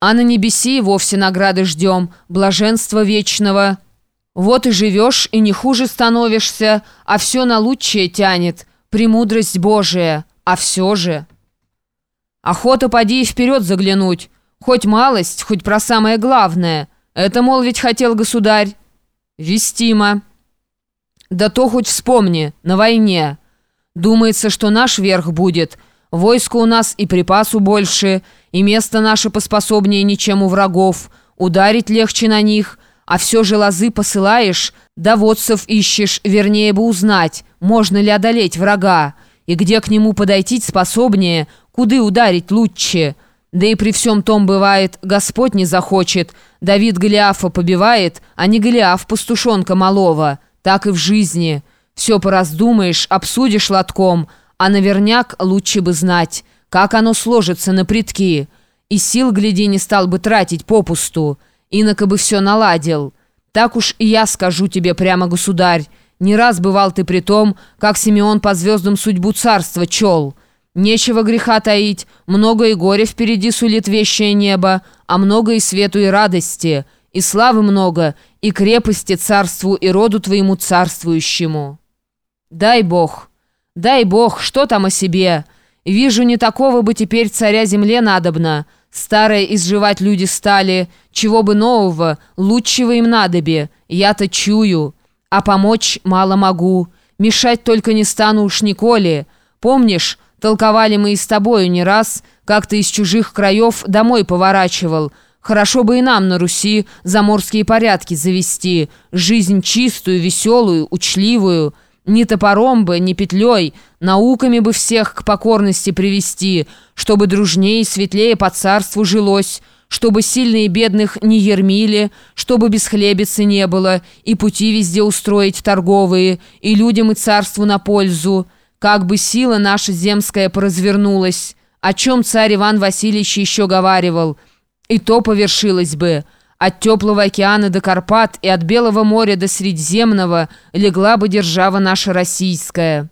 А на небеси вовсе награды ждем, блаженства вечного. Вот и живешь, и не хуже становишься, а все на лучшее тянет, премудрость Божия, а все же... Охота поди и вперед заглянуть, хоть малость, хоть про самое главное. Это, мол, ведь хотел государь. Вестимо. Да то хоть вспомни, на войне. Думается, что наш верх будет. Войско у нас и припасу больше, и место наше поспособнее ничем у врагов. Ударить легче на них, а все же лозы посылаешь, доводцев ищешь, вернее бы узнать, можно ли одолеть врага, и где к нему подойти способнее, куды ударить лучше. Да и при всем том бывает, Господь не захочет, Давид Голиафа побивает, а не Голиаф пастушонка малого, так и в жизни». Все пораздумаешь, обсудишь лотком, а наверняк лучше бы знать, как оно сложится на предки. И сил, гляди, не стал бы тратить попусту, иноко бы все наладил. Так уж и я скажу тебе прямо, государь, не раз бывал ты при том, как Симеон по звездам судьбу царства чел. Нечего греха таить, много и горя впереди сулит вещее небо, а много и свету и радости, и славы много, и крепости царству и роду твоему царствующему». «Дай Бог! Дай Бог! Что там о себе? Вижу, не такого бы теперь царя земле надобно. Старое изживать люди стали. Чего бы нового, лучшего им надобе. Я-то чую. А помочь мало могу. Мешать только не стану уж николи. Помнишь, толковали мы и с тобою не раз, как ты из чужих краев домой поворачивал». Хорошо бы и нам на Руси заморские порядки завести, жизнь чистую, веселую, учливую». Ни топором бы, ни петлей, науками бы всех к покорности привести, чтобы дружнее и светлее по царству жилось, чтобы сильные бедных не ермили, чтобы без хлебицы не было, и пути везде устроить торговые, и людям и царству на пользу. Как бы сила наша земская поразвернулась, о чем царь Иван Васильевич еще говаривал, и то повершилось бы». От теплого океана до Карпат и от Белого моря до Средиземного легла бы держава наша российская.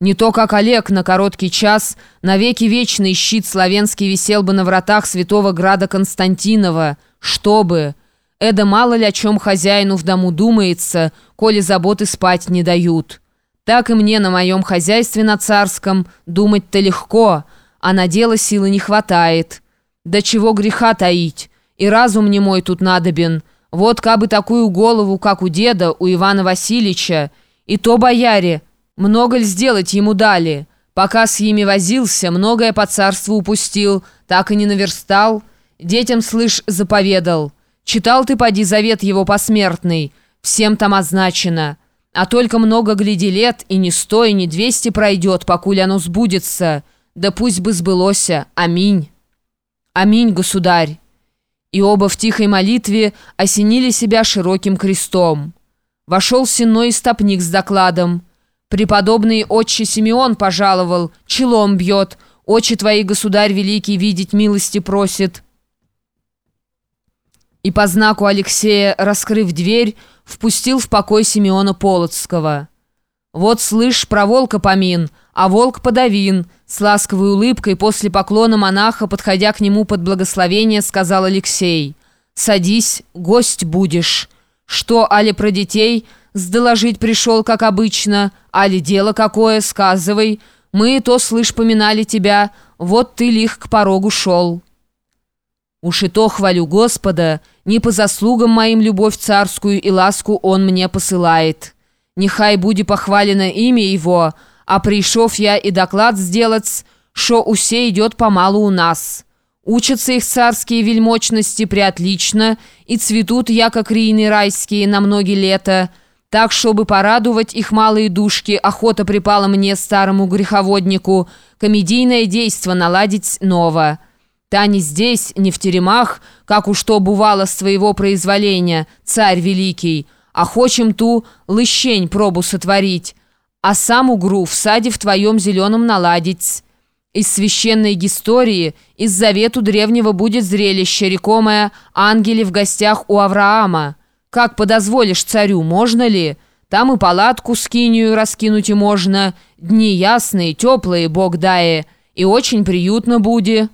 Не то, как Олег на короткий час, навеки вечный щит славянский висел бы на вратах святого града Константинова. Чтобы... Эда мало ли о чем хозяину в дому думается, коли заботы спать не дают. Так и мне на моем хозяйстве на царском думать-то легко, а на дело силы не хватает. Да чего греха таить? И разум не мой тут надобен. Вот кабы такую голову, как у деда, у Ивана Васильевича, и то бояре, много ли сделать ему дали? Пока с ими возился, многое по царству упустил, так и не наверстал. Детям, слышь, заповедал. Читал ты, поди, завет его посмертный, всем там означено. А только много гляди лет, и не сто, и не двести пройдет, покуль оно сбудется. Да пусть бы сбылося. Аминь. Аминь, государь и оба в тихой молитве осенили себя широким крестом. Вошел сенной стопник с докладом. «Преподобный отче Симеон пожаловал, челом бьет, очи твои, государь великий, видеть милости просит». И по знаку Алексея, раскрыв дверь, впустил в покой Симеона Полоцкого. «Вот, слышь, про волка помин, а волк подавин», с ласковой улыбкой после поклона монаха, подходя к нему под благословение, сказал Алексей. «Садись, гость будешь. Что, али про детей? Сдоложить пришел, как обычно. Али дело какое, сказывай. Мы то, слышь, поминали тебя. Вот ты лих к порогу шел». «Уж и то хвалю Господа, не по заслугам моим любовь царскую и ласку он мне посылает. Нехай буде похвалено имя его, а пришов я и доклад сделать, что усе идет помалу у нас. Учатся их царские вельмочности преотлично и цветут, яко крины райские, на многие лета. Так, чтобы порадовать их малые душки, охота припала мне, старому греховоднику, комедийное действо наладить ново. Та не здесь, не в теремах, как уж то бывало с твоего произволения, царь великий, а хочем ту лыщень пробу сотворить» а сам угру в саде в твоем зеленом наладить. Из священной истории, из завету древнего будет зрелище, рекомое «Ангели в гостях у Авраама». Как подозволишь царю, можно ли? Там и палатку с кинию раскинуть и можно. Дни ясные, теплые, Бог дае, и очень приютно будет».